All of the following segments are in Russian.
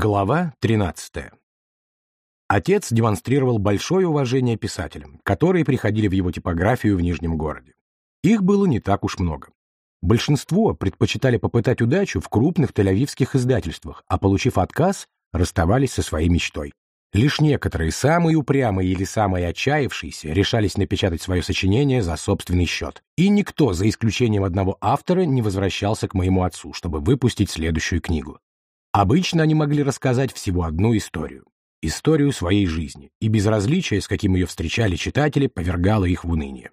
Глава 13. Отец демонстрировал большое уважение писателям, которые приходили в его типографию в Нижнем городе. Их было не так уж много. Большинство предпочитали попытать удачу в крупных тель-авивских издательствах, а получив отказ, расставались со своей мечтой. Лишь некоторые, самые упрямые или самые отчаявшиеся, решались напечатать свое сочинение за собственный счет. И никто, за исключением одного автора, не возвращался к моему отцу, чтобы выпустить следующую книгу. Обычно они могли рассказать всего одну историю. Историю своей жизни, и безразличие, с каким ее встречали читатели, повергало их в уныние.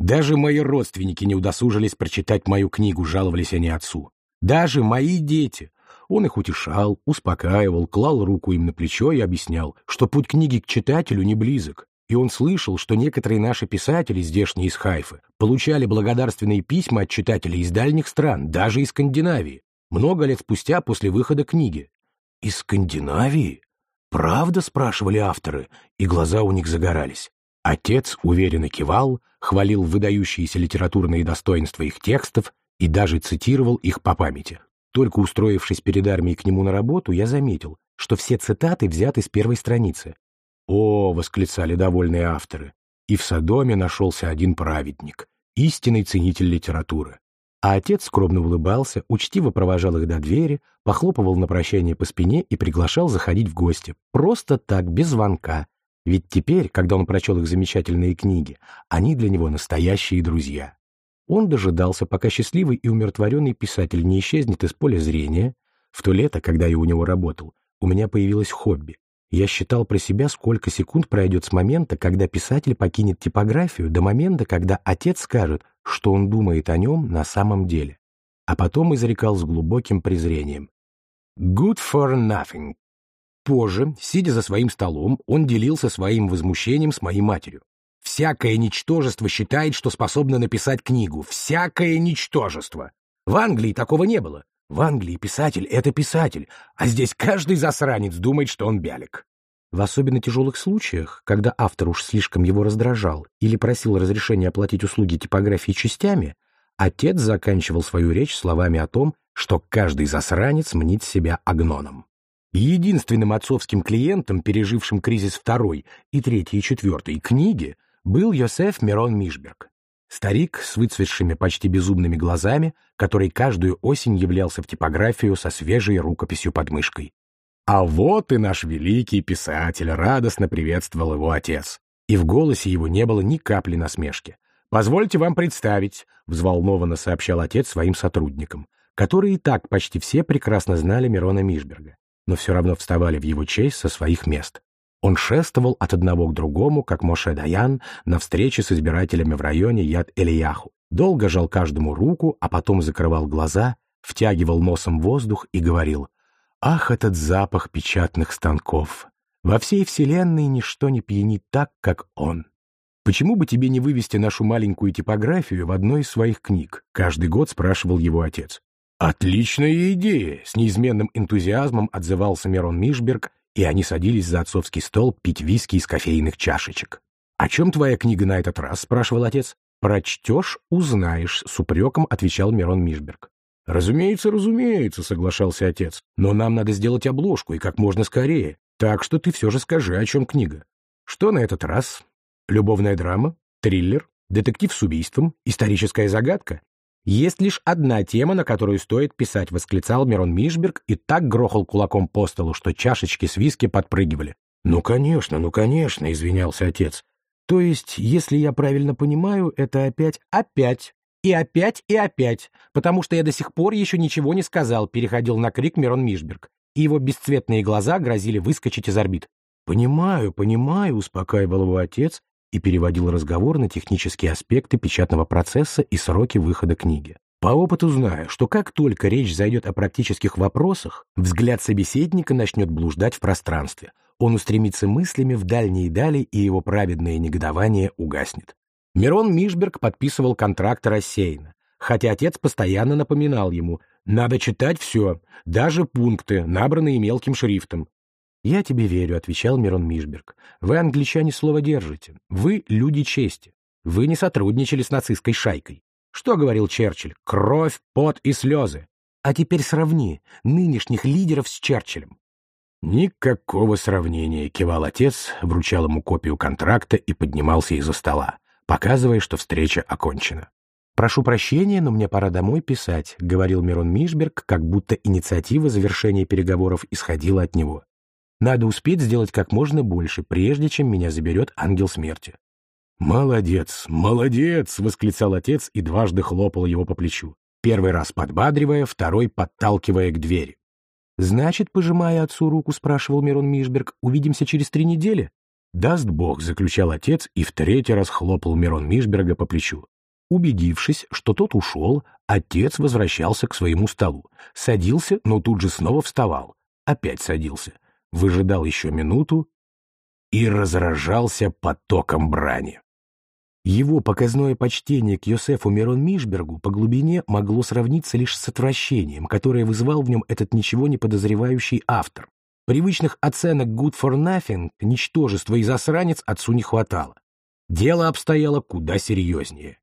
Даже мои родственники не удосужились прочитать мою книгу, жаловались они отцу. Даже мои дети, он их утешал, успокаивал, клал руку им на плечо и объяснял, что путь книги к читателю не близок. И он слышал, что некоторые наши писатели, здешние из Хайфы, получали благодарственные письма от читателей из дальних стран, даже из Скандинавии, много лет спустя после выхода книги. «Из Скандинавии? Правда?» — спрашивали авторы, и глаза у них загорались. Отец уверенно кивал, хвалил выдающиеся литературные достоинства их текстов и даже цитировал их по памяти. Только устроившись перед армией к нему на работу, я заметил, что все цитаты взяты с первой страницы. «О!» — восклицали довольные авторы. И в Содоме нашелся один праведник, истинный ценитель литературы. А отец скромно улыбался, учтиво провожал их до двери, похлопывал на прощание по спине и приглашал заходить в гости. Просто так, без звонка. Ведь теперь, когда он прочел их замечательные книги, они для него настоящие друзья. Он дожидался, пока счастливый и умиротворенный писатель не исчезнет из поля зрения. В то лето, когда я у него работал, у меня появилось хобби. Я считал про себя, сколько секунд пройдет с момента, когда писатель покинет типографию, до момента, когда отец скажет, что он думает о нем на самом деле. А потом изрекал с глубоким презрением. «Good for nothing». Позже, сидя за своим столом, он делился своим возмущением с моей матерью. Всякое ничтожество считает, что способно написать книгу. Всякое ничтожество. В Англии такого не было. В Англии писатель — это писатель, а здесь каждый засранец думает, что он бялик. В особенно тяжелых случаях, когда автор уж слишком его раздражал или просил разрешения оплатить услуги типографии частями, отец заканчивал свою речь словами о том, что каждый засранец мнит себя агноном. Единственным отцовским клиентом, пережившим кризис второй и третьей и четвертой книги, был Йосеф Мирон Мишберг. Старик с выцветшими почти безумными глазами, который каждую осень являлся в типографию со свежей рукописью под мышкой. «А вот и наш великий писатель!» — радостно приветствовал его отец. И в голосе его не было ни капли насмешки. «Позвольте вам представить», — взволнованно сообщал отец своим сотрудникам, которые и так почти все прекрасно знали Мирона Мишберга, но все равно вставали в его честь со своих мест. Он шествовал от одного к другому, как Моше Даян, на встрече с избирателями в районе Яд-Элияху. Долго жал каждому руку, а потом закрывал глаза, втягивал носом воздух и говорил «Ах, этот запах печатных станков! Во всей вселенной ничто не пьянит так, как он!» «Почему бы тебе не вывести нашу маленькую типографию в одной из своих книг?» — каждый год спрашивал его отец. «Отличная идея!» — с неизменным энтузиазмом отзывался Мирон Мишберг, и они садились за отцовский стол пить виски из кофейных чашечек. «О чем твоя книга на этот раз?» — спрашивал отец. «Прочтешь — узнаешь», — с упреком отвечал Мирон Мишберг. «Разумеется, разумеется», — соглашался отец. «Но нам надо сделать обложку, и как можно скорее. Так что ты все же скажи, о чем книга. Что на этот раз? Любовная драма? Триллер? Детектив с убийством? Историческая загадка? Есть лишь одна тема, на которую стоит писать, восклицал Мирон Мишберг и так грохал кулаком по столу, что чашечки с виски подпрыгивали. «Ну, конечно, ну, конечно», — извинялся отец. «То есть, если я правильно понимаю, это опять, опять, и опять, и опять, потому что я до сих пор еще ничего не сказал», — переходил на крик Мирон Мишберг, и его бесцветные глаза грозили выскочить из орбит. «Понимаю, понимаю», — успокаивал его отец и переводил разговор на технические аспекты печатного процесса и сроки выхода книги. По опыту знаю, что как только речь зайдет о практических вопросах, взгляд собеседника начнет блуждать в пространстве. Он устремится мыслями в дальние дали, и его праведное негодование угаснет. Мирон Мишберг подписывал контракт рассеянно, хотя отец постоянно напоминал ему, надо читать все, даже пункты, набранные мелким шрифтом, «Я тебе верю», — отвечал Мирон Мишберг. «Вы, англичане, слово держите. Вы — люди чести. Вы не сотрудничали с нацистской шайкой. Что говорил Черчилль? Кровь, пот и слезы. А теперь сравни нынешних лидеров с Черчиллем. Никакого сравнения, кивал отец, вручал ему копию контракта и поднимался из-за стола, показывая, что встреча окончена. «Прошу прощения, но мне пора домой писать», — говорил Мирон Мишберг, как будто инициатива завершения переговоров исходила от него. «Надо успеть сделать как можно больше, прежде чем меня заберет ангел смерти». «Молодец, молодец!» — восклицал отец и дважды хлопал его по плечу. Первый раз подбадривая, второй подталкивая к двери. «Значит, пожимая отцу руку, спрашивал Мирон Мишберг, увидимся через три недели?» «Даст Бог», — заключал отец и в третий раз хлопал Мирон Мишберга по плечу. Убедившись, что тот ушел, отец возвращался к своему столу. Садился, но тут же снова вставал. Опять садился. Выжидал еще минуту и разражался потоком брани. Его показное почтение к Йосефу Мирон Мишбергу по глубине могло сравниться лишь с отвращением, которое вызвал в нем этот ничего не подозревающий автор. Привычных оценок «good for nothing», ничтожество и засранец отцу не хватало. Дело обстояло куда серьезнее.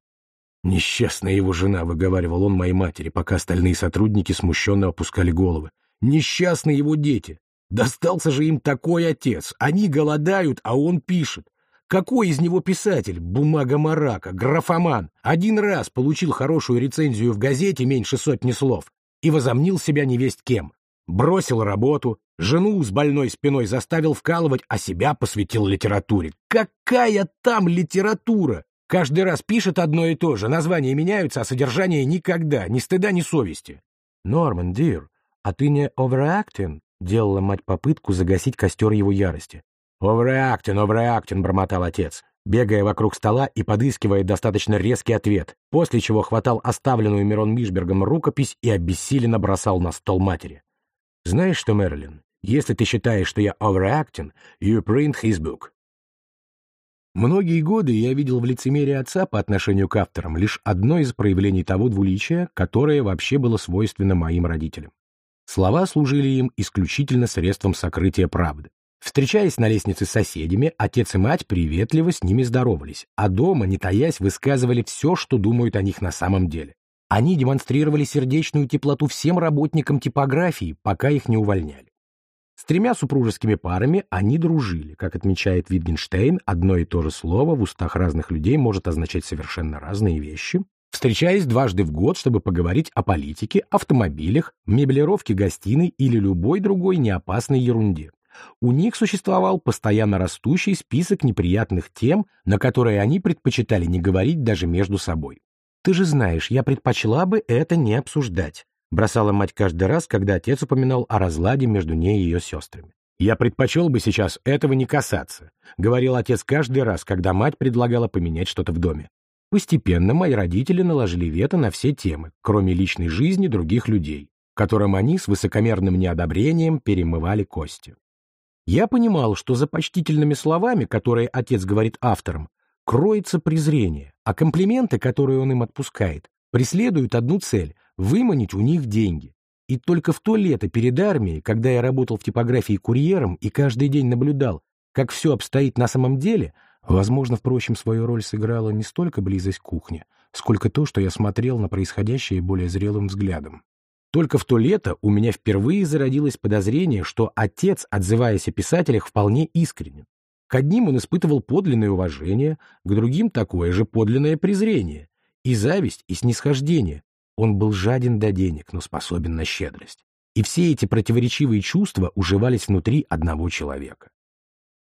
«Несчастная его жена», — выговаривал он моей матери, пока остальные сотрудники смущенно опускали головы. «Несчастные его дети! Достался же им такой отец! Они голодают, а он пишет! Какой из него писатель? Бумага-марака, графоман. Один раз получил хорошую рецензию в газете меньше сотни слов и возомнил себя невесть кем. Бросил работу, жену с больной спиной заставил вкалывать, а себя посвятил литературе. Какая там литература? Каждый раз пишет одно и то же, названия меняются, а содержание никогда, ни стыда, ни совести. Норман, дир, а ты не overacting? Делала мать попытку загасить костер его ярости. «Овреактин, овреактин», — бормотал отец, бегая вокруг стола и подыскивая достаточно резкий ответ, после чего хватал оставленную Мирон Мишбергом рукопись и обессиленно бросал на стол матери. «Знаешь что, Мерлин, если ты считаешь, что я overacting, you print his book». Многие годы я видел в лицемерии отца по отношению к авторам лишь одно из проявлений того двуличия, которое вообще было свойственно моим родителям. Слова служили им исключительно средством сокрытия правды. Встречаясь на лестнице с соседями, отец и мать приветливо с ними здоровались, а дома, не таясь, высказывали все, что думают о них на самом деле. Они демонстрировали сердечную теплоту всем работникам типографии, пока их не увольняли. Тремя супружескими парами они дружили. Как отмечает Витгенштейн, одно и то же слово в устах разных людей может означать совершенно разные вещи. Встречаясь дважды в год, чтобы поговорить о политике, автомобилях, меблировке гостиной или любой другой неопасной ерунде. У них существовал постоянно растущий список неприятных тем, на которые они предпочитали не говорить даже между собой. «Ты же знаешь, я предпочла бы это не обсуждать», бросала мать каждый раз, когда отец упоминал о разладе между ней и ее сестрами. «Я предпочел бы сейчас этого не касаться», — говорил отец каждый раз, когда мать предлагала поменять что-то в доме. Постепенно мои родители наложили вето на все темы, кроме личной жизни других людей, которым они с высокомерным неодобрением перемывали кости. Я понимал, что за почтительными словами, которые отец говорит авторам, кроется презрение, а комплименты, которые он им отпускает, преследуют одну цель — выманить у них деньги. И только в то лето перед армией, когда я работал в типографии курьером и каждый день наблюдал, как все обстоит на самом деле, возможно, впрочем, свою роль сыграла не столько близость кухни, сколько то, что я смотрел на происходящее более зрелым взглядом. Только в то лето у меня впервые зародилось подозрение, что отец, отзываясь о писателях, вполне искренен. К одним он испытывал подлинное уважение, к другим такое же подлинное презрение. И зависть, и снисхождение. Он был жаден до денег, но способен на щедрость. И все эти противоречивые чувства уживались внутри одного человека.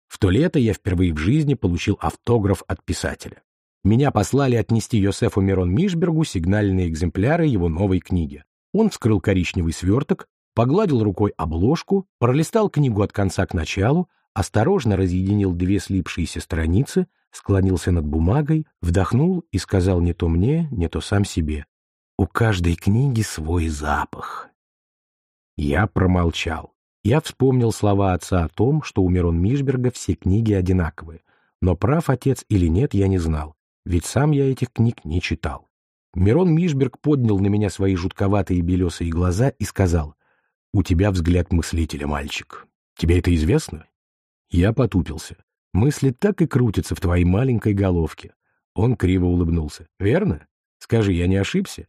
В то лето я впервые в жизни получил автограф от писателя. Меня послали отнести Йосефу Мирон Мишбергу сигнальные экземпляры его новой книги. Он вскрыл коричневый сверток, погладил рукой обложку, пролистал книгу от конца к началу, осторожно разъединил две слипшиеся страницы, склонился над бумагой, вдохнул и сказал не то мне, не то сам себе. «У каждой книги свой запах». Я промолчал. Я вспомнил слова отца о том, что у Мирон Мишберга все книги одинаковые, но прав отец или нет я не знал, ведь сам я этих книг не читал. Мирон Мишберг поднял на меня свои жутковатые белесые глаза и сказал, «У тебя взгляд мыслителя, мальчик. Тебе это известно?» Я потупился. Мысли так и крутятся в твоей маленькой головке. Он криво улыбнулся. «Верно? Скажи, я не ошибся?»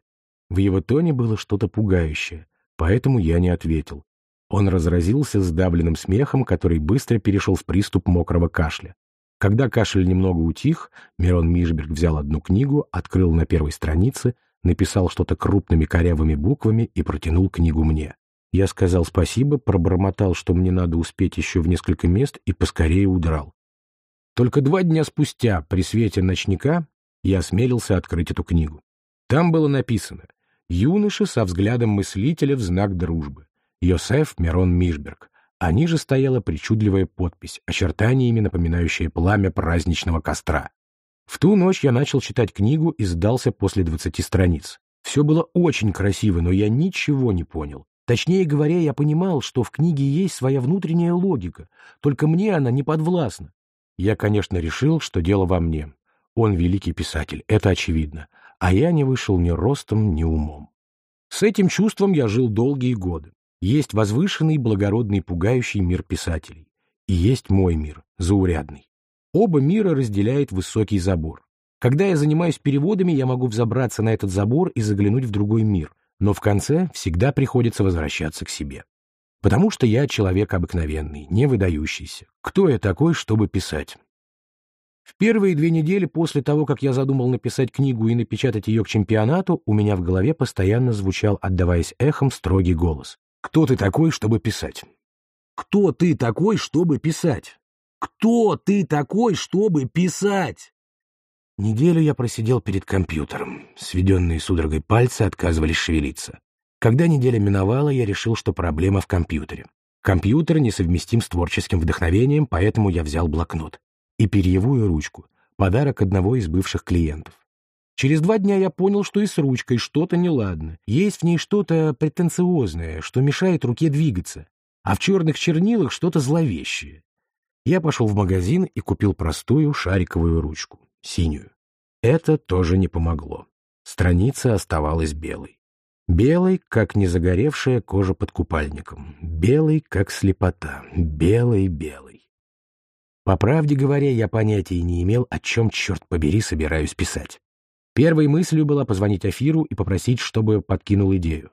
В его тоне было что-то пугающее, поэтому я не ответил. Он разразился сдавленным смехом, который быстро перешел в приступ мокрого кашля. Когда кашель немного утих, Мирон Мишберг взял одну книгу, открыл на первой странице, написал что-то крупными корявыми буквами и протянул книгу мне. Я сказал спасибо, пробормотал, что мне надо успеть еще в несколько мест и поскорее удрал. Только два дня спустя, при свете ночника, я осмелился открыть эту книгу. Там было написано «Юноша со взглядом мыслителя в знак дружбы. Йосеф Мирон Мишберг». А ниже стояла причудливая подпись, очертаниями напоминающая пламя праздничного костра. В ту ночь я начал читать книгу и сдался после двадцати страниц. Все было очень красиво, но я ничего не понял. Точнее говоря, я понимал, что в книге есть своя внутренняя логика, только мне она не подвластна. Я, конечно, решил, что дело во мне. Он великий писатель, это очевидно, а я не вышел ни ростом, ни умом. С этим чувством я жил долгие годы. Есть возвышенный, благородный, пугающий мир писателей. И есть мой мир, заурядный. Оба мира разделяет высокий забор. Когда я занимаюсь переводами, я могу взобраться на этот забор и заглянуть в другой мир, но в конце всегда приходится возвращаться к себе. Потому что я человек обыкновенный, не выдающийся. Кто я такой, чтобы писать? В первые две недели после того, как я задумал написать книгу и напечатать ее к чемпионату, у меня в голове постоянно звучал, отдаваясь эхом, строгий голос. Кто ты такой, чтобы писать? Кто ты такой, чтобы писать? Кто ты такой, чтобы писать? Неделю я просидел перед компьютером. Сведенные судорогой пальцы отказывались шевелиться. Когда неделя миновала, я решил, что проблема в компьютере. Компьютер несовместим с творческим вдохновением, поэтому я взял блокнот. И перьевую ручку. Подарок одного из бывших клиентов. Через два дня я понял, что и с ручкой что-то неладно. Есть в ней что-то претенциозное, что мешает руке двигаться. А в черных чернилах что-то зловещее. Я пошел в магазин и купил простую шариковую ручку, синюю. Это тоже не помогло. Страница оставалась белой. Белой, как незагоревшая кожа под купальником. Белый, как слепота. Белый-белый. По правде говоря, я понятия не имел, о чем, черт побери, собираюсь писать. Первой мыслью была позвонить Афиру и попросить, чтобы подкинул идею.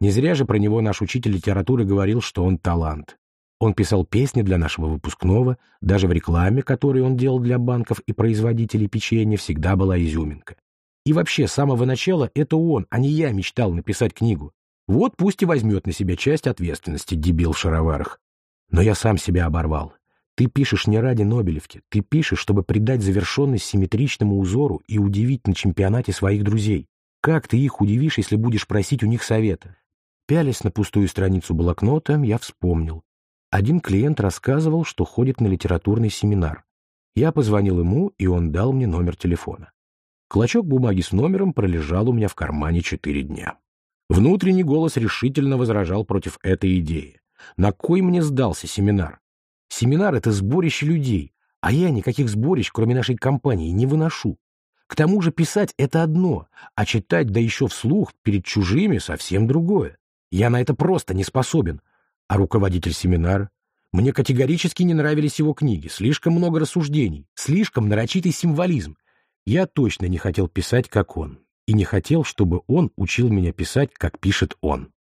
Не зря же про него наш учитель литературы говорил, что он талант. Он писал песни для нашего выпускного, даже в рекламе, которую он делал для банков и производителей печенья, всегда была изюминка. И вообще, с самого начала это он, а не я мечтал написать книгу. Вот пусть и возьмет на себя часть ответственности, дебил в шароварах. Но я сам себя оборвал. Ты пишешь не ради Нобелевки, ты пишешь, чтобы придать завершенность симметричному узору и удивить на чемпионате своих друзей. Как ты их удивишь, если будешь просить у них совета? Пялясь на пустую страницу блокнота, я вспомнил. Один клиент рассказывал, что ходит на литературный семинар. Я позвонил ему, и он дал мне номер телефона. Клочок бумаги с номером пролежал у меня в кармане четыре дня. Внутренний голос решительно возражал против этой идеи. На кой мне сдался семинар? Семинар — это сборище людей, а я никаких сборищ, кроме нашей компании, не выношу. К тому же писать — это одно, а читать, да еще вслух, перед чужими — совсем другое. Я на это просто не способен. А руководитель семинара? Мне категорически не нравились его книги, слишком много рассуждений, слишком нарочитый символизм. Я точно не хотел писать, как он, и не хотел, чтобы он учил меня писать, как пишет он.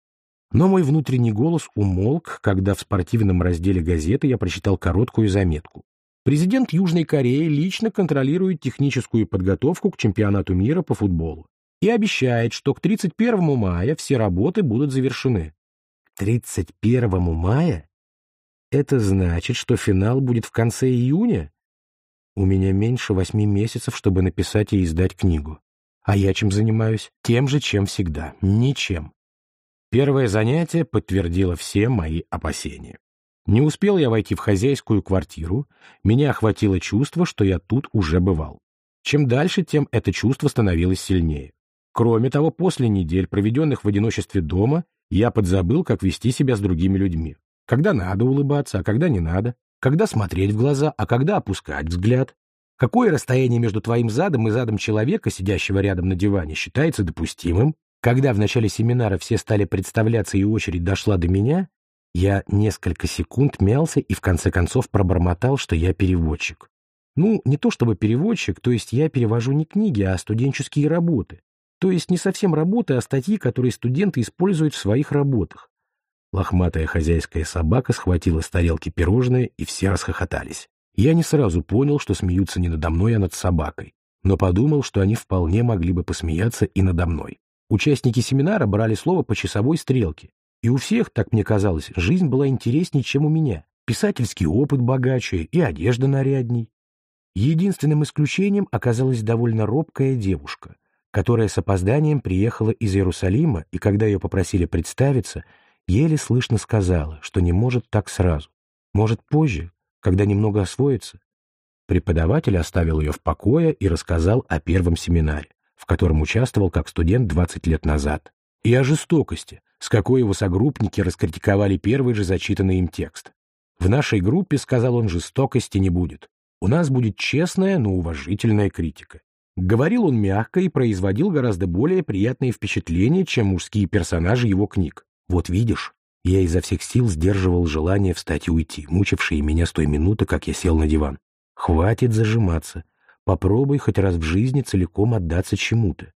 Но мой внутренний голос умолк, когда в спортивном разделе газеты я прочитал короткую заметку. Президент Южной Кореи лично контролирует техническую подготовку к чемпионату мира по футболу и обещает, что к 31 мая все работы будут завершены. 31 мая? Это значит, что финал будет в конце июня? У меня меньше восьми месяцев, чтобы написать и издать книгу. А я чем занимаюсь? Тем же, чем всегда. Ничем. Первое занятие подтвердило все мои опасения. Не успел я войти в хозяйскую квартиру, меня охватило чувство, что я тут уже бывал. Чем дальше, тем это чувство становилось сильнее. Кроме того, после недель, проведенных в одиночестве дома, я подзабыл, как вести себя с другими людьми. Когда надо улыбаться, а когда не надо. Когда смотреть в глаза, а когда опускать взгляд. Какое расстояние между твоим задом и задом человека, сидящего рядом на диване, считается допустимым? Когда в начале семинара все стали представляться и очередь дошла до меня, я несколько секунд мялся и в конце концов пробормотал, что я переводчик. Ну, не то чтобы переводчик, то есть я перевожу не книги, а студенческие работы. То есть не совсем работы, а статьи, которые студенты используют в своих работах. Лохматая хозяйская собака схватила с тарелки пирожное, и все расхохотались. Я не сразу понял, что смеются не надо мной, а над собакой, но подумал, что они вполне могли бы посмеяться и надо мной. Участники семинара брали слово по часовой стрелке, и у всех, так мне казалось, жизнь была интереснее, чем у меня. Писательский опыт богаче и одежда нарядней. Единственным исключением оказалась довольно робкая девушка, которая с опозданием приехала из Иерусалима, и когда ее попросили представиться, еле слышно сказала, что не может так сразу. Может, позже, когда немного освоится. Преподаватель оставил ее в покое и рассказал о первом семинаре, в котором участвовал как студент 20 лет назад, и о жестокости, с какой его согруппники раскритиковали первый же зачитанный им текст. В нашей группе, сказал он, жестокости не будет. У нас будет честная, но уважительная критика. Говорил он мягко и производил гораздо более приятные впечатления, чем мужские персонажи его книг. Вот видишь, я изо всех сил сдерживал желание встать и уйти, мучившие меня с той минуты, как я сел на диван. Хватит зажиматься. Попробуй хоть раз в жизни целиком отдаться чему-то.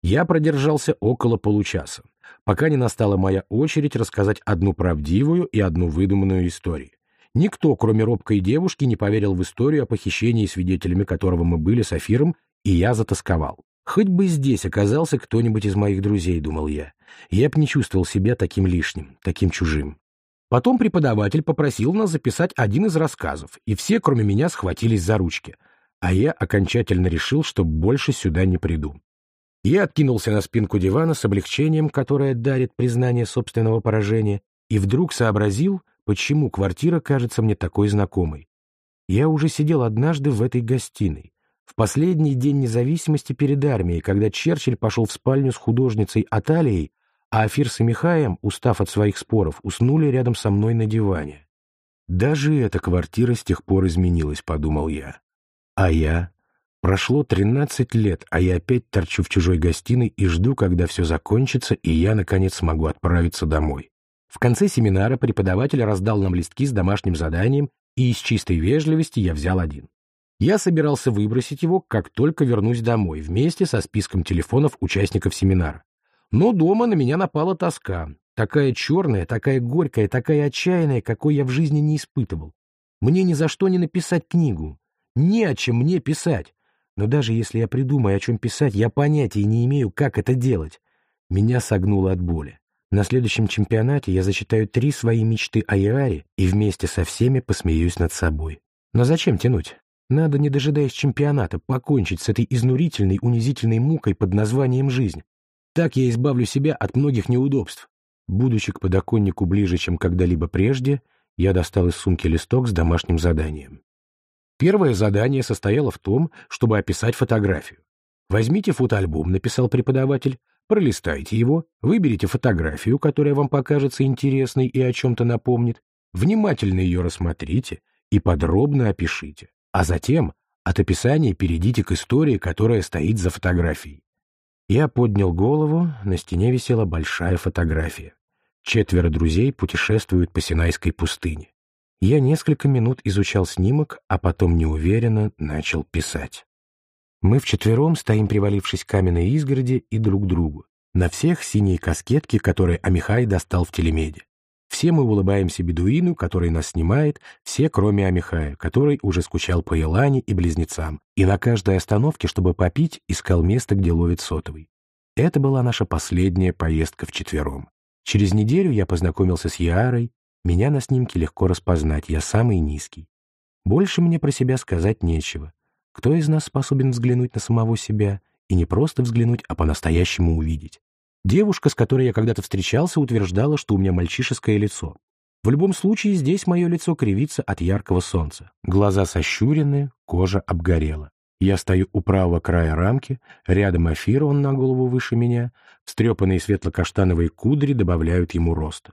Я продержался около получаса, пока не настала моя очередь рассказать одну правдивую и одну выдуманную историю. Никто, кроме робкой девушки, не поверил в историю о похищении, свидетелями которого мы были с Афиром, и я затасковал. Хоть бы здесь оказался кто-нибудь из моих друзей, думал я. Я б не чувствовал себя таким лишним, таким чужим. Потом преподаватель попросил нас записать один из рассказов, и все, кроме меня, схватились за ручки. А я окончательно решил, что больше сюда не приду. Я откинулся на спинку дивана с облегчением, которое дарит признание собственного поражения, и вдруг сообразил, почему квартира кажется мне такой знакомой. Я уже сидел однажды в этой гостиной, в последний день независимости перед армией, когда Черчилль пошел в спальню с художницей Аталией, а Афир с Михаем, устав от своих споров, уснули рядом со мной на диване. Даже эта квартира с тех пор изменилась, подумал я. А я? Прошло тринадцать лет, а я опять торчу в чужой гостиной и жду, когда все закончится, и я, наконец, смогу отправиться домой. В конце семинара преподаватель раздал нам листки с домашним заданием, и из чистой вежливости я взял один. Я собирался выбросить его, как только вернусь домой, вместе со списком телефонов участников семинара. Но дома на меня напала тоска, такая черная, такая горькая, такая отчаянная, какой я в жизни не испытывал. Мне ни за что не написать книгу, не о чем мне писать. Но даже если я придумаю, о чем писать, я понятия не имею, как это делать. Меня согнуло от боли. На следующем чемпионате я зачитаю три свои мечты о Яаре и вместе со всеми посмеюсь над собой. Но зачем тянуть? Надо, не дожидаясь чемпионата, покончить с этой изнурительной, унизительной мукой под названием «жизнь». Так я избавлю себя от многих неудобств. Будучи к подоконнику ближе, чем когда-либо прежде, я достал из сумки листок с домашним заданием. Первое задание состояло в том, чтобы описать фотографию. «Возьмите фотоальбом», — написал преподаватель, Пролистайте его, выберите фотографию, которая вам покажется интересной и о чем-то напомнит, внимательно ее рассмотрите и подробно опишите, а затем от описания перейдите к истории, которая стоит за фотографией. Я поднял голову, на стене висела большая фотография. Четверо друзей путешествуют по Синайской пустыне. Я несколько минут изучал снимок, а потом неуверенно начал писать. Мы вчетвером стоим, привалившись к каменной изгороди и друг другу. На всех синие каскетки, которые Амихай достал в телемеде. Все мы улыбаемся бедуину, который нас снимает, все, кроме Амихая, который уже скучал по Елане и близнецам, и на каждой остановке, чтобы попить, искал место, где ловит сотовый. Это была наша последняя поездка вчетвером. Через неделю я познакомился с Ярой, меня на снимке легко распознать, я самый низкий. Больше мне про себя сказать нечего. Кто из нас способен взглянуть на самого себя и не просто взглянуть, а по-настоящему увидеть? Девушка, с которой я когда-то встречался, утверждала, что у меня мальчишеское лицо. В любом случае, здесь мое лицо кривится от яркого солнца. Глаза сощурены, кожа обгорела. Я стою у правого края рамки, рядом Афир, он на голову выше меня, встрепанные светло-каштановые кудри добавляют ему роста.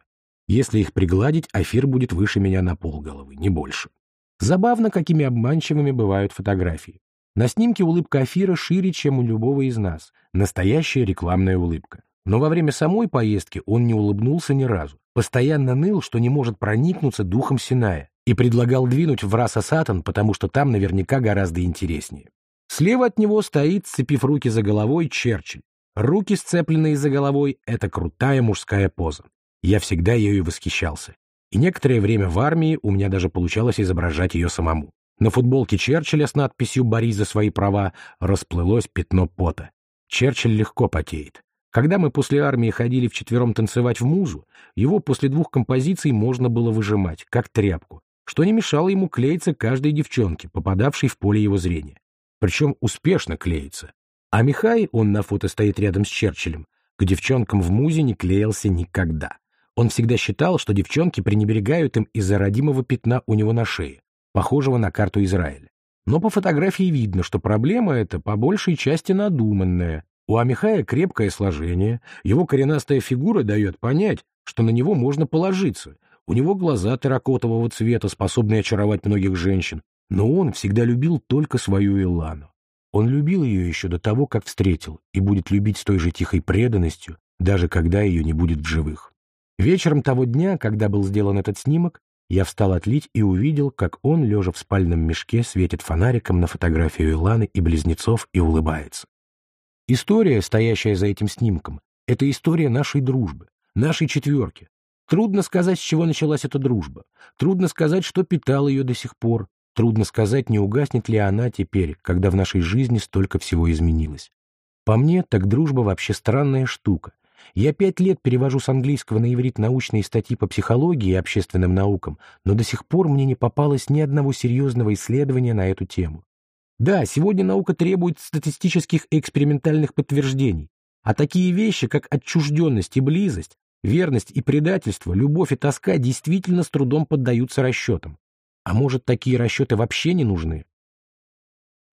Если их пригладить, Афир будет выше меня на полголовы, не больше. Забавно, какими обманчивыми бывают фотографии. На снимке улыбка Афира шире, чем у любого из нас. Настоящая рекламная улыбка. Но во время самой поездки он не улыбнулся ни разу. Постоянно ныл, что не может проникнуться духом Синая. И предлагал двинуть в Раса Сатан, потому что там наверняка гораздо интереснее. Слева от него стоит, сцепив руки за головой, Черчилль. Руки, сцепленные за головой, — это крутая мужская поза. Я всегда ею восхищался. И некоторое время в армии у меня даже получалось изображать ее самому. На футболке Черчилля с надписью «Борись за свои права» расплылось пятно пота. Черчилль легко потеет. Когда мы после армии ходили вчетвером танцевать в музу, его после двух композиций можно было выжимать, как тряпку, что не мешало ему клеиться каждой девчонке, попадавшей в поле его зрения. Причем успешно клеится. А Михай, он на фото стоит рядом с Черчиллем, к девчонкам в музе не клеился никогда. Он всегда считал, что девчонки пренебрегают им из-за родимого пятна у него на шее, похожего на карту Израиля. Но по фотографии видно, что проблема эта по большей части надуманная. У Амихая крепкое сложение, его коренастая фигура дает понять, что на него можно положиться. У него глаза терракотового цвета, способные очаровать многих женщин. Но он всегда любил только свою Илану. Он любил ее еще до того, как встретил, и будет любить с той же тихой преданностью, даже когда ее не будет в живых. Вечером того дня, когда был сделан этот снимок, я встал отлить и увидел, как он, лежа в спальном мешке, светит фонариком на фотографию Иланы и близнецов и улыбается. История, стоящая за этим снимком, это история нашей дружбы, нашей четверки. Трудно сказать, с чего началась эта дружба. Трудно сказать, что питал ее до сих пор. Трудно сказать, не угаснет ли она теперь, когда в нашей жизни столько всего изменилось. По мне, так дружба вообще странная штука. Я пять лет перевожу с английского на иврит научные статьи по психологии и общественным наукам, но до сих пор мне не попалось ни одного серьезного исследования на эту тему. Да, сегодня наука требует статистических и экспериментальных подтверждений, а такие вещи, как отчужденность и близость, верность и предательство, любовь и тоска действительно с трудом поддаются расчетам. А может, такие расчеты вообще не нужны?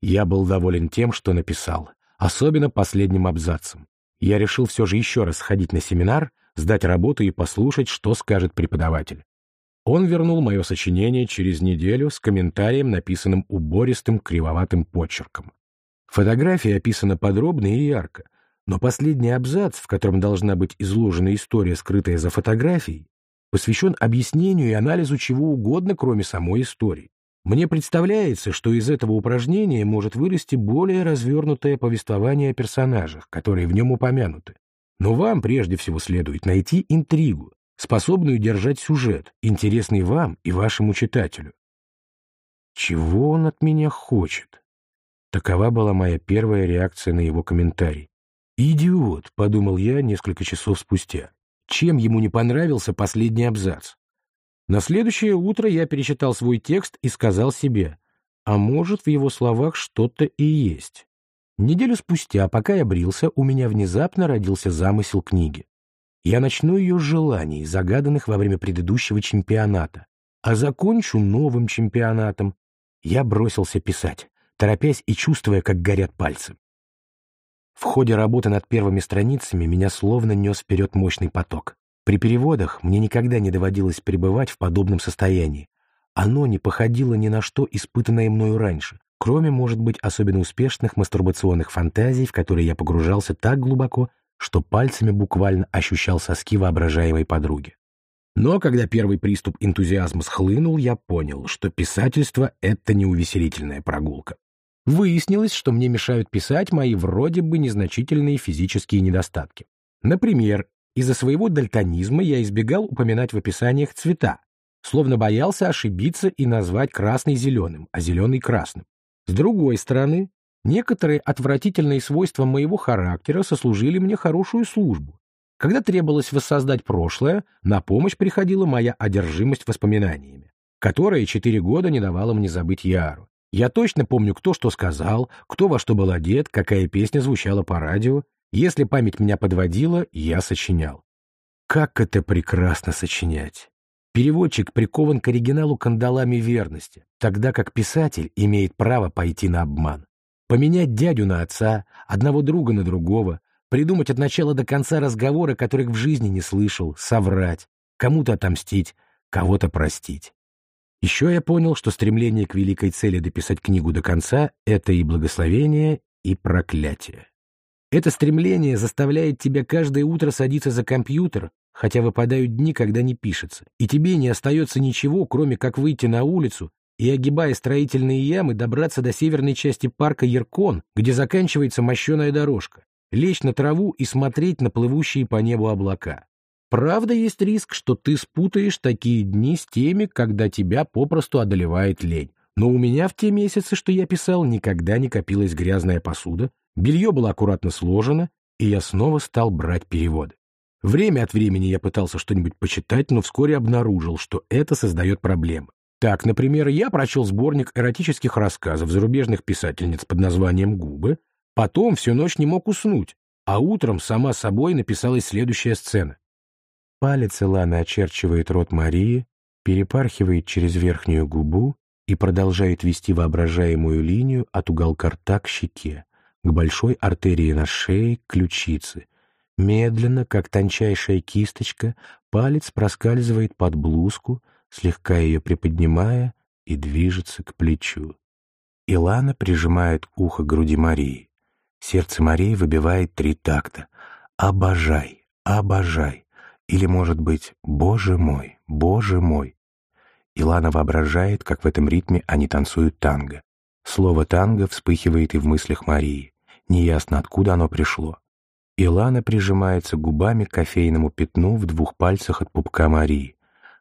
Я был доволен тем, что написал, особенно последним абзацем я решил все же еще раз сходить на семинар, сдать работу и послушать, что скажет преподаватель. Он вернул мое сочинение через неделю с комментарием, написанным убористым кривоватым почерком. Фотография описана подробно и ярко, но последний абзац, в котором должна быть изложена история, скрытая за фотографией, посвящен объяснению и анализу чего угодно, кроме самой истории. Мне представляется, что из этого упражнения может вырасти более развернутое повествование о персонажах, которые в нем упомянуты. Но вам прежде всего следует найти интригу, способную держать сюжет, интересный вам и вашему читателю. Чего он от меня хочет? Такова была моя первая реакция на его комментарий. «Идиот», — подумал я несколько часов спустя. Чем ему не понравился последний абзац? На следующее утро я перечитал свой текст и сказал себе, а может, в его словах что-то и есть. Неделю спустя, пока я брился, у меня внезапно родился замысел книги. Я начну ее с желаний, загаданных во время предыдущего чемпионата, а закончу новым чемпионатом. Я бросился писать, торопясь и чувствуя, как горят пальцы. В ходе работы над первыми страницами меня словно нес вперед мощный поток. При переводах мне никогда не доводилось пребывать в подобном состоянии. Оно не походило ни на что, испытанное мною раньше, кроме, может быть, особенно успешных мастурбационных фантазий, в которые я погружался так глубоко, что пальцами буквально ощущал соски воображаемой подруги. Но когда первый приступ энтузиазма схлынул, я понял, что писательство — это не увеселительная прогулка. Выяснилось, что мне мешают писать мои вроде бы незначительные физические недостатки. Например, из-за своего дальтонизма я избегал упоминать в описаниях цвета, словно боялся ошибиться и назвать красный зеленым, а зеленый красным. С другой стороны, некоторые отвратительные свойства моего характера сослужили мне хорошую службу. Когда требовалось воссоздать прошлое, на помощь приходила моя одержимость воспоминаниями, которая четыре года не давала мне забыть Яру. Я точно помню, кто что сказал, кто во что был одет, какая песня звучала по радио, если память меня подводила, я сочинял. Как это прекрасно сочинять! Переводчик прикован к оригиналу кандалами верности, тогда как писатель имеет право пойти на обман. Поменять дядю на отца, одного друга на другого, придумать от начала до конца разговоры, которых в жизни не слышал, соврать, кому-то отомстить, кого-то простить. Еще я понял, что стремление к великой цели дописать книгу до конца — это и благословение, и проклятие. Это стремление заставляет тебя каждое утро садиться за компьютер, хотя выпадают дни, когда не пишется, и тебе не остается ничего, кроме как выйти на улицу и, огибая строительные ямы, добраться до северной части парка Яркон, где заканчивается мощеная дорожка, лечь на траву и смотреть на плывущие по небу облака. Правда, есть риск, что ты спутаешь такие дни с теми, когда тебя попросту одолевает лень. Но у меня в те месяцы, что я писал, никогда не копилась грязная посуда, белье было аккуратно сложено, и я снова стал брать переводы. Время от времени я пытался что-нибудь почитать, но вскоре обнаружил, что это создает проблемы. Так, например, я прочел сборник эротических рассказов зарубежных писательниц под названием «Губы», потом всю ночь не мог уснуть, а утром сама собой написалась следующая сцена. Палец Иланы очерчивает рот Марии, перепархивает через верхнюю губу и продолжает вести воображаемую линию от уголка рта к щеке, к большой артерии на шее, к ключице. Медленно, как тончайшая кисточка, палец проскальзывает под блузку, слегка ее приподнимая, и движется к плечу. Илана прижимает ухо к груди Марии. Сердце Марии выбивает три такта. «Обожай, обожай!» Или, может быть, «Боже мой, Боже мой!» Илана воображает, как в этом ритме они танцуют танго. Слово «танго» вспыхивает и в мыслях Марии. Неясно, откуда оно пришло. Илана прижимается губами к кофейному пятну в двух пальцах от пупка Марии.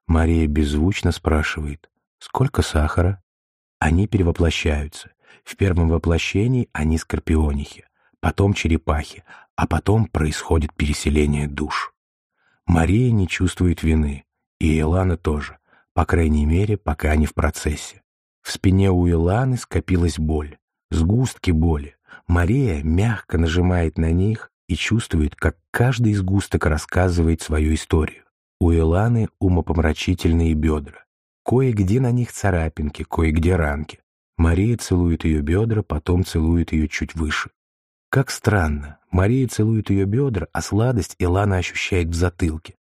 Мария беззвучно спрашивает, «Сколько сахара?» Они перевоплощаются. В первом воплощении они скорпионихи, потом черепахи, а потом происходит переселение душ. Мария не чувствует вины, и Илана тоже, по крайней мере, пока они в процессе. В спине у Иланы скопилась боль, сгустки боли. Мария мягко нажимает на них и чувствует, как каждый сгусток рассказывает свою историю. У Иланы умопомрачительные бедра. Кое-где на них царапинки, кое-где ранки. Мария целует ее бедра, потом целует ее чуть выше. Как странно, Мария целует ее бедра, а сладость Илана ощущает в затылке.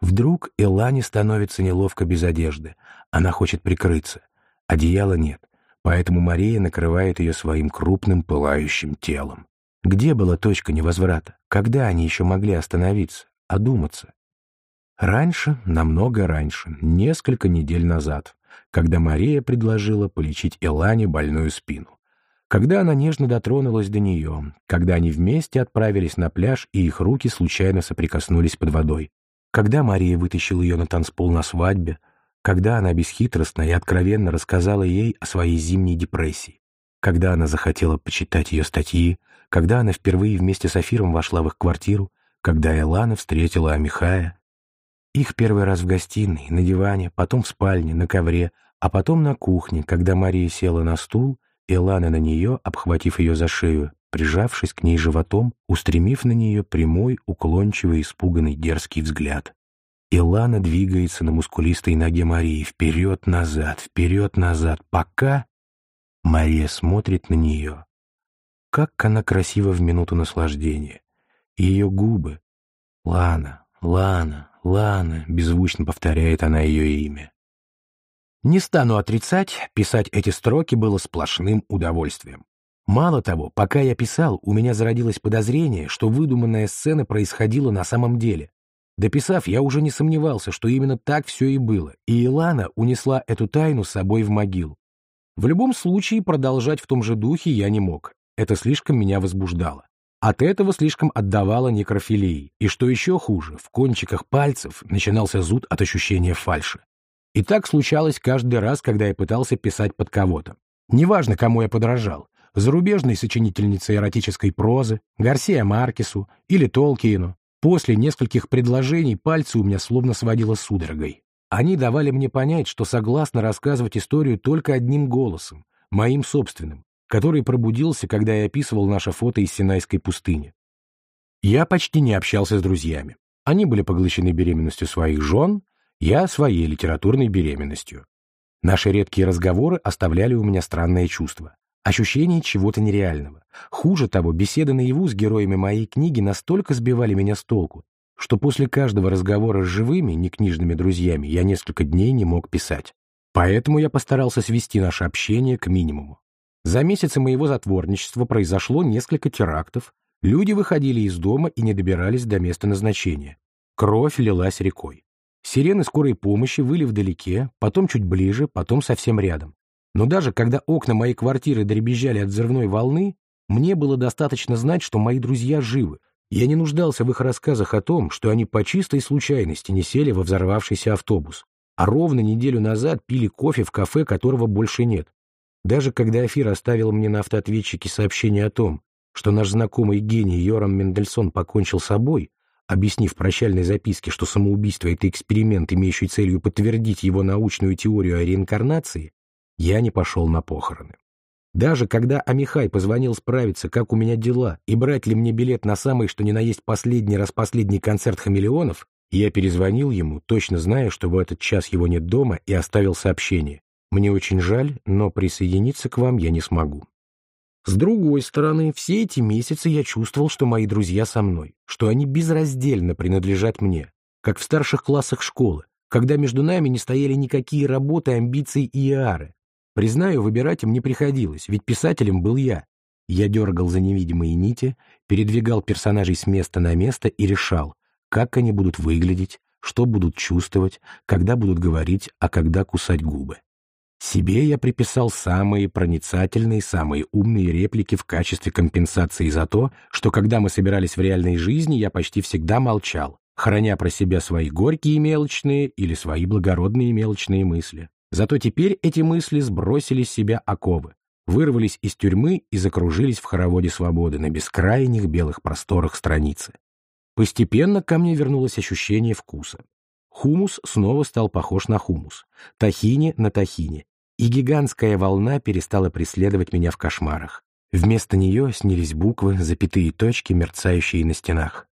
Вдруг Илане становится неловко без одежды. Она хочет прикрыться. Одеяла нет, поэтому Мария накрывает ее своим крупным пылающим телом. Где была точка невозврата? Когда они еще могли остановиться, одуматься? Раньше, намного раньше, несколько недель назад, когда Мария предложила полечить Элане больную спину. Когда она нежно дотронулась до нее, когда они вместе отправились на пляж и их руки случайно соприкоснулись под водой, когда Мария вытащила ее на танцпол на свадьбе, когда она бесхитростно и откровенно рассказала ей о своей зимней депрессии, когда она захотела почитать ее статьи, когда она впервые вместе с Афиром вошла в их квартиру, когда Элана встретила Амихая. Их первый раз в гостиной, на диване, потом в спальне, на ковре, а потом на кухне, когда Мария села на стул, Элана на нее, обхватив ее за шею, прижавшись к ней животом, устремив на нее прямой, уклончивый, испуганный, дерзкий взгляд. Илана двигается на мускулистой ноге Марии вперед-назад, вперед-назад, пока... Мария смотрит на нее. Как она красива в минуту наслаждения. Ее губы. Лана, Лана, Лана, беззвучно повторяет она ее имя. Не стану отрицать, писать эти строки было сплошным удовольствием. Мало того, пока я писал, у меня зародилось подозрение, что выдуманная сцена происходила на самом деле. Дописав, я уже не сомневался, что именно так все и было, и Илана унесла эту тайну с собой в могилу. В любом случае, продолжать в том же духе я не мог. Это слишком меня возбуждало. От этого слишком отдавало некрофилии, и что еще хуже, в кончиках пальцев начинался зуд от ощущения фальши. И так случалось каждый раз, когда я пытался писать под кого-то. Неважно, кому я подражал, зарубежной сочинительнице эротической прозы, Гарсия Маркесу или Толкиену, После нескольких предложений пальцы у меня словно сводило судорогой. Они давали мне понять, что согласны рассказывать историю только одним голосом, моим собственным, который пробудился, когда я описывал наше фото из Синайской пустыни. Я почти не общался с друзьями. Они были поглощены беременностью своих жен, я своей литературной беременностью. Наши редкие разговоры оставляли у меня странное чувство. Ощущение чего-то нереального. Хуже того, беседы наяву с героями моей книги настолько сбивали меня с толку, что после каждого разговора с живыми, некнижными друзьями я несколько дней не мог писать. Поэтому я постарался свести наше общение к минимуму. За месяцы моего затворничества произошло несколько терактов, люди выходили из дома и не добирались до места назначения. Кровь лилась рекой. Сирены скорой помощи выли вдалеке, потом чуть ближе, потом совсем рядом. Но даже когда окна моей квартиры дребезжали от взрывной волны, мне было достаточно знать, что мои друзья живы, Я не нуждался в их рассказах о том, что они по чистой случайности не сели во взорвавшийся автобус, а ровно неделю назад пили кофе в кафе, которого больше нет. Даже когда Афир оставил мне на автоответчике сообщение о том, что наш знакомый гений Йорам Мендельсон покончил с собой, объяснив в прощальной записке, что самоубийство — это эксперимент, имеющий целью подтвердить его научную теорию о реинкарнации, я не пошел на похороны. Даже когда Амихай позвонил справиться, как у меня дела, и брать ли мне билет на самый, что ни на есть последний раз последний концерт хамелеонов, я перезвонил ему, точно зная, что в этот час его нет дома, и оставил сообщение. «Мне очень жаль, но присоединиться к вам я не смогу». С другой стороны, все эти месяцы я чувствовал, что мои друзья со мной, что они безраздельно принадлежат мне, как в старших классах школы, когда между нами не стояли никакие работы, амбиции и иары. Признаю, выбирать им не приходилось, ведь писателем был я. Я дергал за невидимые нити, передвигал персонажей с места на место и решал, как они будут выглядеть, что будут чувствовать, когда будут говорить, а когда кусать губы. Себе я приписал самые проницательные, самые умные реплики в качестве компенсации за то, что когда мы собирались в реальной жизни, я почти всегда молчал, храня про себя свои горькие мелочные или свои благородные мелочные мысли. Зато теперь эти мысли сбросили с себя оковы, вырвались из тюрьмы и закружились в хороводе свободы на бескрайних белых просторах страницы. Постепенно ко мне вернулось ощущение вкуса. Хумус снова стал похож на хумус, тахини на тахини, и гигантская волна перестала преследовать меня в кошмарах. Вместо нее снились буквы, запятые точки, мерцающие на стенах.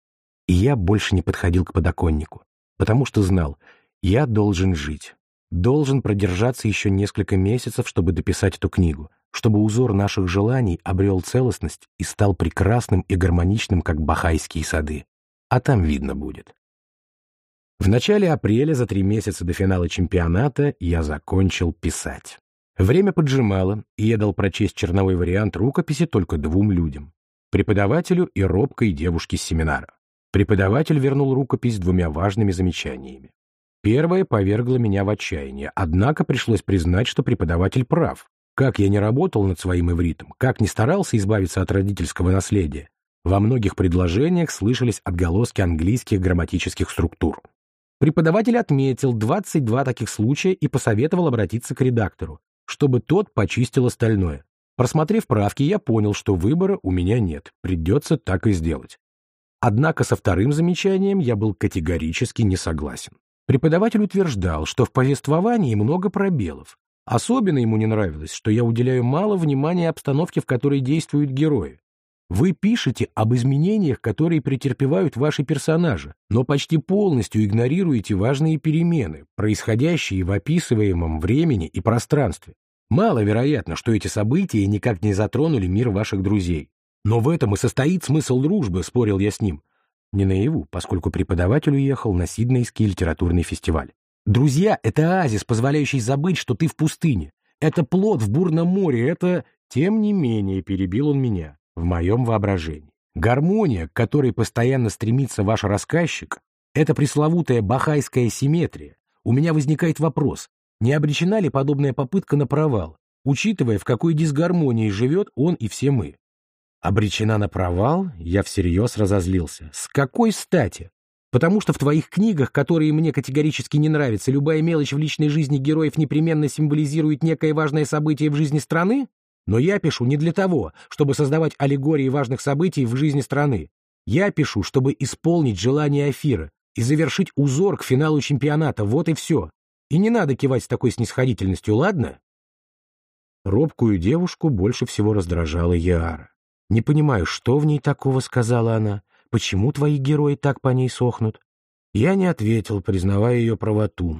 И я больше не подходил к подоконнику, потому что знал, я должен жить, должен продержаться еще несколько месяцев, чтобы дописать эту книгу, чтобы узор наших желаний обрел целостность и стал прекрасным и гармоничным, как бахайские сады. А там видно будет. В начале апреля, за три месяца до финала чемпионата, я закончил писать. Время поджимало, и я дал прочесть черновой вариант рукописи только двум людям — преподавателю и робкой девушке семинара. Преподаватель вернул рукопись двумя важными замечаниями. Первое повергло меня в отчаяние, однако пришлось признать, что преподаватель прав. Как я не работал над своим ивритом, как не старался избавиться от родительского наследия, во многих предложениях слышались отголоски английских грамматических структур. Преподаватель отметил 22 таких случая и посоветовал обратиться к редактору, чтобы тот почистил остальное. Просмотрев правки, я понял, что выбора у меня нет, придется так и сделать. Однако со вторым замечанием я был категорически не согласен. Преподаватель утверждал, что в повествовании много пробелов. Особенно ему не нравилось, что я уделяю мало внимания обстановке, в которой действуют герои. Вы пишете об изменениях, которые претерпевают ваши персонажи, но почти полностью игнорируете важные перемены, происходящие в описываемом времени и пространстве. Маловероятно, что эти события никак не затронули мир ваших друзей. Но в этом и состоит смысл дружбы, спорил я с ним. Не наяву, поскольку преподаватель уехал на Сиднейский литературный фестиваль. Друзья — это оазис, позволяющий забыть, что ты в пустыне. Это плод в бурном море, это... Тем не менее, перебил он меня в моем воображении. Гармония, к которой постоянно стремится ваш рассказчик, это пресловутая бахайская симметрия. У меня возникает вопрос, не обречена ли подобная попытка на провал, учитывая, в какой дисгармонии живет он и все мы? Обречена на провал? Я всерьез разозлился. С какой стати? Потому что в твоих книгах, которые мне категорически не нравятся, любая мелочь в личной жизни героев непременно символизирует некое важное событие в жизни страны? Но я пишу не для того, чтобы создавать аллегории важных событий в жизни страны. Я пишу, чтобы исполнить желание Афира и завершить узор к финалу чемпионата, вот и все. И не надо кивать с такой снисходительностью, ладно? Робкую девушку больше всего раздражала Яара. «Не понимаю, что в ней такого?» — сказала она. «Почему твои герои так по ней сохнут?» Я не ответил, признавая ее правоту.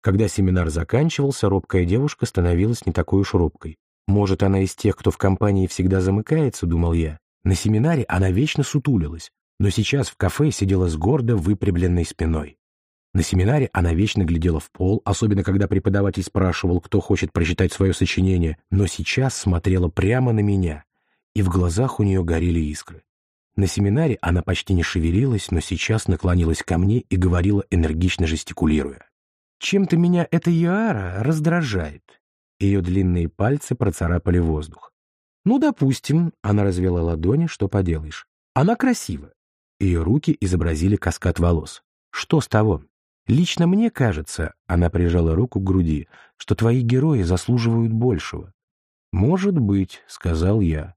Когда семинар заканчивался, робкая девушка становилась не такой уж робкой. Может, она из тех, кто в компании всегда замыкается, думал я. На семинаре она вечно сутулилась, но сейчас в кафе сидела с гордо выпрямленной спиной. На семинаре она вечно глядела в пол, особенно когда преподаватель спрашивал, кто хочет прочитать свое сочинение, но сейчас смотрела прямо на меня, и в глазах у нее горели искры. На семинаре она почти не шевелилась, но сейчас наклонилась ко мне и говорила, энергично жестикулируя. «Чем-то меня эта Яара раздражает. Ее длинные пальцы процарапали воздух. «Ну, допустим», — она развела ладони, что поделаешь. «Она красива. ее руки изобразили каскад волос. Что с того? Лично мне кажется, она прижала руку к груди, что твои герои заслуживают большего. Может быть, сказал я.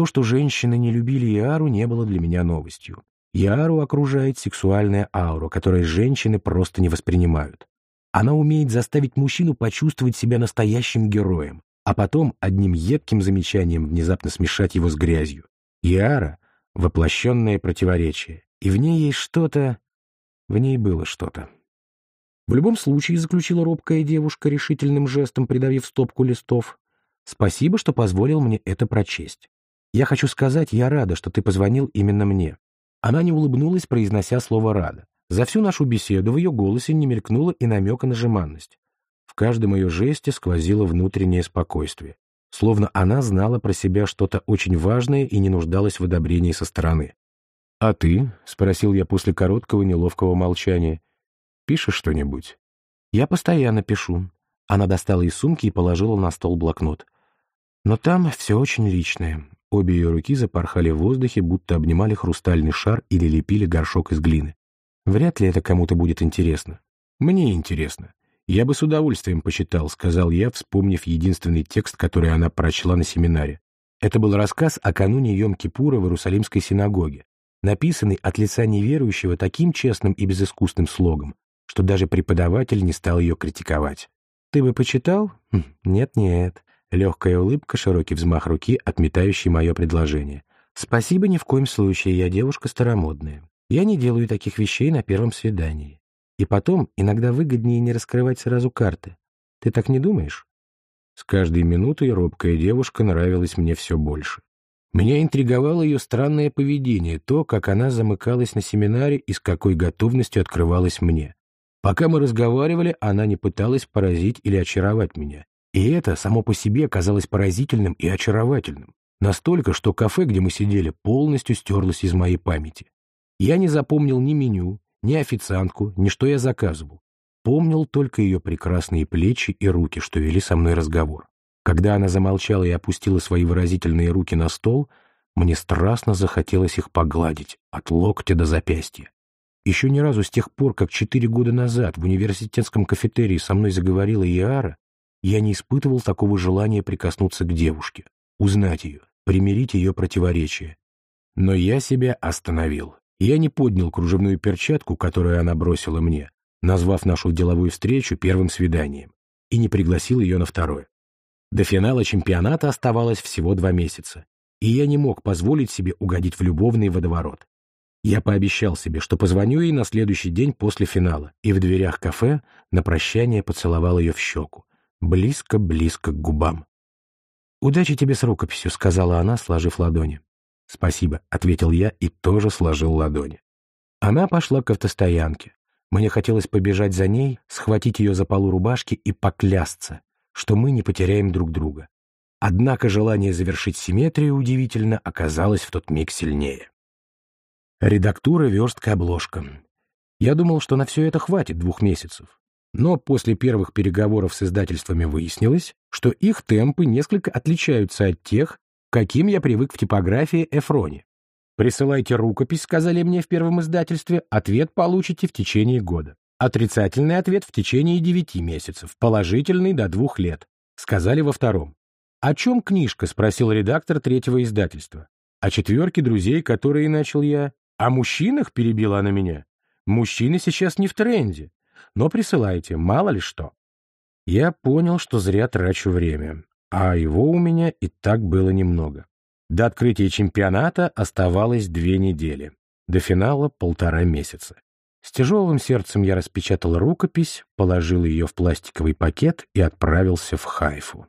То, что женщины не любили Иару, не было для меня новостью. Яру окружает сексуальная аура, которую женщины просто не воспринимают. Она умеет заставить мужчину почувствовать себя настоящим героем, а потом одним едким замечанием внезапно смешать его с грязью. Яра — воплощенное противоречие, и в ней есть что-то... В ней было что-то. В любом случае, заключила робкая девушка, решительным жестом придавив стопку листов, «Спасибо, что позволил мне это прочесть. Я хочу сказать, я рада, что ты позвонил именно мне. Она не улыбнулась, произнося слово «рада». За всю нашу беседу в ее голосе не мелькнуло и намека на жеманность. В каждом ее жесте сквозило внутреннее спокойствие, словно она знала про себя что-то очень важное и не нуждалась в одобрении со стороны. «А ты?» — спросил я после короткого неловкого молчания. «Пишешь что-нибудь?» «Я постоянно пишу». Она достала из сумки и положила на стол блокнот. «Но там все очень личное. Обе ее руки запорхали в воздухе, будто обнимали хрустальный шар или лепили горшок из глины. Вряд ли это кому-то будет интересно. Мне интересно. Я бы с удовольствием почитал, сказал я, вспомнив единственный текст, который она прочла на семинаре. Это был рассказ о кануне Йом-Кипура в Иерусалимской синагоге, написанный от лица неверующего таким честным и безыскусным слогом, что даже преподаватель не стал ее критиковать. «Ты бы почитал?» хм, «Нет-нет. Легкая улыбка, широкий взмах руки, отметающий мое предложение. «Спасибо, ни в коем случае, я девушка старомодная. Я не делаю таких вещей на первом свидании. И потом, иногда выгоднее не раскрывать сразу карты. Ты так не думаешь?» С каждой минутой робкая девушка нравилась мне все больше. Меня интриговало ее странное поведение, то, как она замыкалась на семинаре и с какой готовностью открывалась мне. Пока мы разговаривали, она не пыталась поразить или очаровать меня. И это само по себе казалось поразительным и очаровательным. Настолько, что кафе, где мы сидели, полностью стерлось из моей памяти. Я не запомнил ни меню, ни официантку, ни что я заказывал. Помнил только ее прекрасные плечи и руки, что вели со мной разговор. Когда она замолчала и опустила свои выразительные руки на стол, мне страстно захотелось их погладить, от локтя до запястья. Еще ни разу с тех пор, как четыре года назад в университетском кафетерии со мной заговорила Иара, я не испытывал такого желания прикоснуться к девушке, узнать ее, примирить ее противоречия. Но я себя остановил. Я не поднял кружевную перчатку, которую она бросила мне, назвав нашу деловую встречу первым свиданием, и не пригласил ее на второе. До финала чемпионата оставалось всего два месяца, и я не мог позволить себе угодить в любовный водоворот. Я пообещал себе, что позвоню ей на следующий день после финала, и в дверях кафе на прощание поцеловал ее в щеку близко-близко к губам. «Удачи тебе с рукописью», — сказала она, сложив ладони. «Спасибо», — ответил я и тоже сложил ладони. Она пошла к автостоянке. Мне хотелось побежать за ней, схватить ее за полу рубашки и поклясться, что мы не потеряем друг друга. Однако желание завершить симметрию удивительно оказалось в тот миг сильнее. Редактура верстка обложка. Я думал, что на все это хватит двух месяцев. Но после первых переговоров с издательствами выяснилось, что их темпы несколько отличаются от тех, каким я привык в типографии Эфроне. «Присылайте рукопись», — сказали мне в первом издательстве, «ответ получите в течение года». Отрицательный ответ в течение девяти месяцев, положительный до двух лет, сказали во втором. «О чем книжка?» — спросил редактор третьего издательства. «О четверке друзей, которые начал я». «О мужчинах?» — перебила она меня. «Мужчины сейчас не в тренде но присылайте, мало ли что. Я понял, что зря трачу время, а его у меня и так было немного. До открытия чемпионата оставалось две недели, до финала полтора месяца. С тяжелым сердцем я распечатал рукопись, положил ее в пластиковый пакет и отправился в Хайфу.